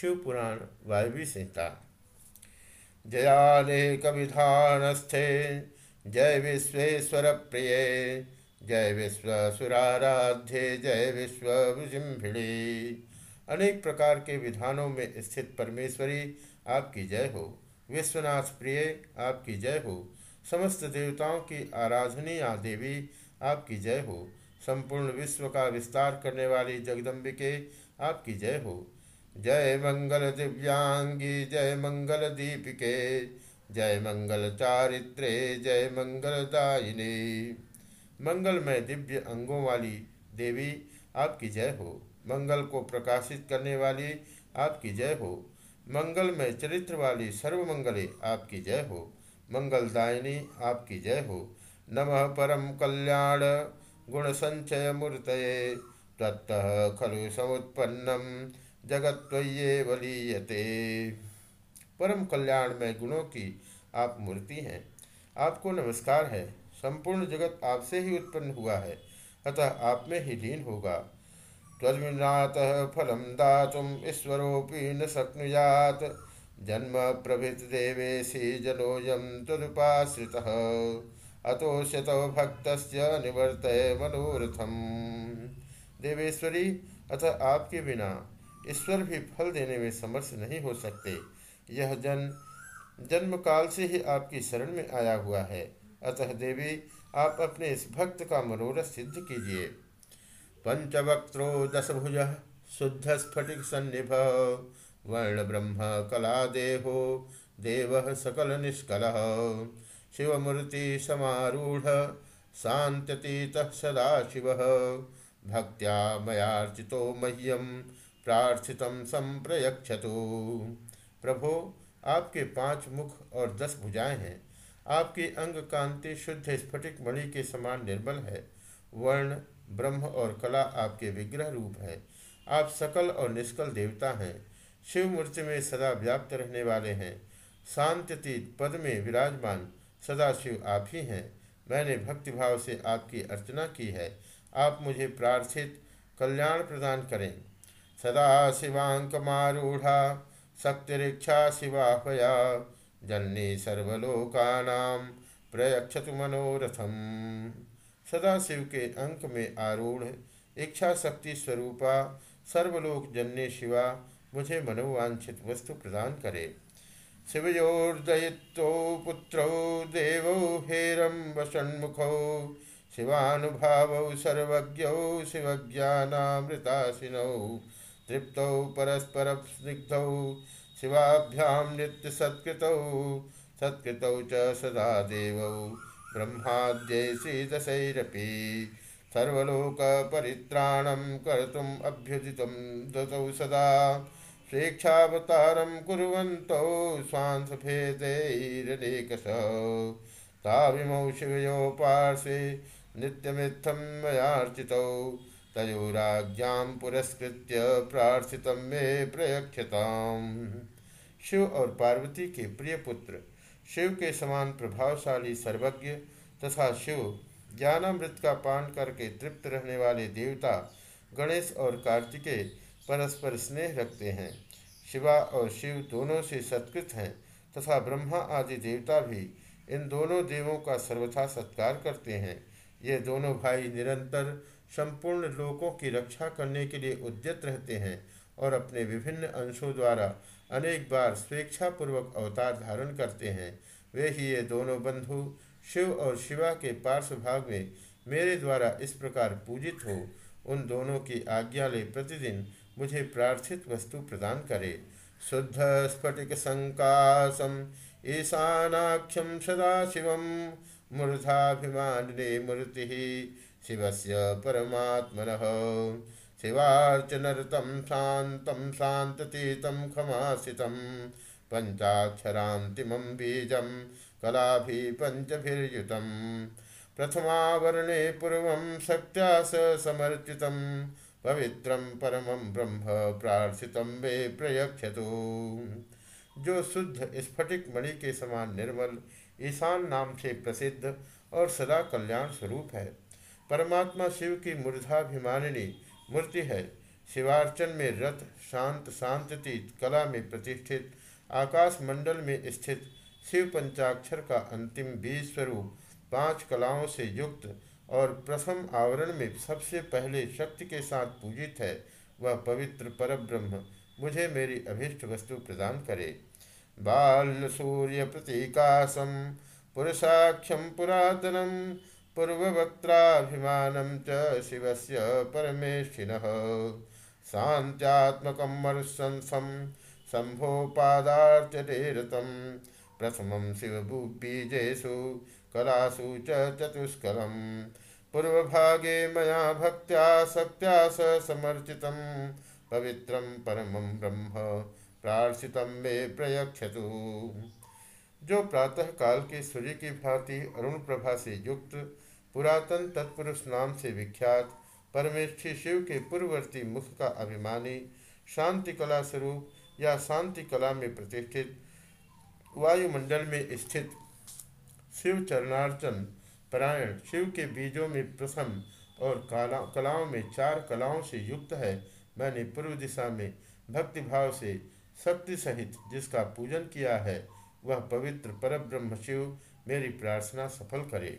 शिव पुराण वायवी संहिता जयालेक विधानस्थे जय विश्वेश्वर प्रिय, जय विश्वसुराराध्ये, जय विश्व अनेक प्रकार के विधानों में स्थित परमेश्वरी, आपकी जय हो। विश्वनाथ प्रिय, आपकी जय हो। समस्त देवताओं की आराधनीय देवी, आपकी जय हो। संपूर्ण विश्व का विस्तार करने वाली जगदम्बिके, आपकी जय हो। जय मंगल दिव्यांगी, जय मंगल दीपिके, जय मंगल चारित्रे, जय मंगलदायिनी मंगलमय दिव्य अंगों वाली देवी आपकी जय हो। मंगल को प्रकाशित करने वाली आपकी जय हो। मंगलमय चरित्र वाली सर्वमंगले आपकी जय हो। मंगलदायिनी आपकी जय हो। नमः परम कल्याण गुण संचय मूर्त तत्तः खलु समुत्पन्नम जगत्वये वलीयते परम कल्याण में गुणों की आप मूर्ति हैं। आपको नमस्कार है। संपूर्ण जगत आपसे ही उत्पन्न हुआ है। अतः आप में ही लीन होगा। तद्विनात फलम दातुम ईश्वरोपि न शक्नुयात। जन्म प्रभृत देवेशी जनोयम तदुपाश्रित। अतोष्यत भक्त निवर्त मनोरथम। देवेश्वरी, अतः आपके बिना ईश्वर भी फल देने में समर्थ नहीं हो सकते। यह जन जन्म काल से ही आपकी शरण में आया हुआ है। अतः देवी, आप अपने इस भक्त का मनोरथ सिद्ध कीजिए। पंचवक्त्रो दशभुज शुद्ध स्फटिक सन्निभ वर्ण ब्रह्म कला देहो देव सकल निष्कल। शिवमूर्ति समारूढ़, शांत्यतीत सदा शिव भक्त्या मयार्चितो मह्यम प्रार्थित संप्रयक्षतु प्रभो, आपके पाँच मुख और दस भुजाएँ हैं। आपकी अंग कांति शुद्ध स्फटिक मणि के समान निर्मल है। वर्ण, ब्रह्म और कला आपके विग्रह रूप है। आप सकल और निष्कल देवता हैं। शिव मूर्ति में सदा व्याप्त रहने वाले हैं। शांत्यतीत पद में विराजमान सदा शिव आप ही हैं। मैंने भक्तिभाव से आपकी अर्चना की है। आप मुझे प्रार्थित, कल्याण प्रदान करें। सदा शिवाङ्कमारूढा शक्तिरीक्षा शिवाहया जननी सर्वलोकानां प्रयक्षतु मनोरथम। सदा शिव के अंक में आरूढ़, इच्छा शक्ति स्वरूपा, सर्वलोक जननी शिवा, मुझे मनोवांछित वस्तु प्रदान करे। शिवयोर्दयित्वौ पुत्रौ देवौ हेरं वषण्मुखौ शिवानुभावौ सर्वज्ञौ शिवज्ञानामृताशिनौ तृप्तौ परस्पर स्निग्धौ शिवाभ्यां नित्यसत्कृतौ, सत्कृतौ च सदा देवौ ब्रह्माद्यैषीदशैरपि सर्वलोकपरित्राणं कर्तुम् अभ्युदितं दतौ सदा। स्वेच्छावतारं कुर्वन्तौ स्वांसभेदैरनेकश ताविमौ शिवयो पार्श्वे नित्यमित्थं मयार्चितौ। तयोराज्ञां पुरस्कृत्य प्रार्थित मे प्रयक्षताम। शिव और पार्वती के प्रिय पुत्र, शिव के समान प्रभावशाली सर्वज्ञ तथा शिव ज्ञानामृत का पान करके तृप्त रहने वाले देवता गणेश और कार्तिकेय परस्पर स्नेह रखते हैं। शिवा और शिव दोनों से सत्कृत हैं तथा ब्रह्मा आदि देवता भी इन दोनों देवों का सर्वथा सत्कार करते हैं। ये दोनों भाई निरंतर संपूर्ण लोकों की रक्षा करने के लिए उद्यत रहते हैं और अपने विभिन्न अंशों द्वारा अनेक बार स्वेच्छापूर्वक अवतार धारण करते हैं। वे ही ये दोनों बंधु, शिव और शिवा के पार्श्व भाग में मेरे द्वारा इस प्रकार पूजित हो, उन दोनों की आज्ञा ले प्रतिदिन मुझे प्रार्थित वस्तु प्रदान करे। शुद्ध स्फटिक संकाशम ईशानाख्यम सदाशिवम। मूर्धाभिमानिने मूर्ति शिव से परमात्मन। शिवार्चनरतं शान्तं शान्ततीतं खमासितं पञ्चाक्षरान्तिमं बीजं कलाभिः पञ्चभिर्युतं प्रथमावरणे पूर्वं शक्त्या समर्चितं पवित्रं परमं ब्रह्म प्रार्थितं मे प्रयक्षतु जो शुद्ध स्फटिक मणि के समान निर्मल, ईशान नाम से प्रसिद्ध और सदा कल्याण स्वरूप है। परमात्मा शिव की मूर्धाभिमानिनी मूर्ति है। शिवार्चन में रथ, शांत शांति कला में प्रतिष्ठित आकाश मंडल में स्थित शिव पंचाक्षर का अंतिम बीज स्वरूप पाँच कलाओं से युक्त और प्रथम आवरण में सबसे पहले शक्ति के साथ पूजित है, वह पवित्र परब्रह्म मुझे मेरी अभीष्ट वस्तु प्रदान करे। बाल सूर्य प्रतीकाशम पुरुषाख्यम पुरातनम पूर्ववक्त्राभिमानं च शिवस्य परमेशिनः शान्त्यात्मकं मरुसंसं शम्भोपादार्चते प्रथमं शिवबीजेषु कलासु च पूर्वभागे मया भक्त्या शक्त्या स समर्चितं पवित्रं परमं ब्रह्म, प्रार्थितं मे प्रयक्षतु जो प्रातः काल के सूर्य की भांति अरुण प्रभा से युक्त, पुरातन तत्पुरुष नाम से विख्यात, परमेष्ठी शिव के पूर्ववर्ती मुख का अभिमानी, शांति कला स्वरूप या शांति कला में प्रतिष्ठित, वायुमंडल में स्थित शिव चरणार्चन परायण शिव के बीजों में प्रथम और कला, कलाओं में चार कलाओं से युक्त है मैंने पूर्व दिशा में भक्तिभाव से शक्ति सहित जिसका पूजन किया है, वह पवित्र परब्रह्म शिव मेरी प्रार्थना सफल करे।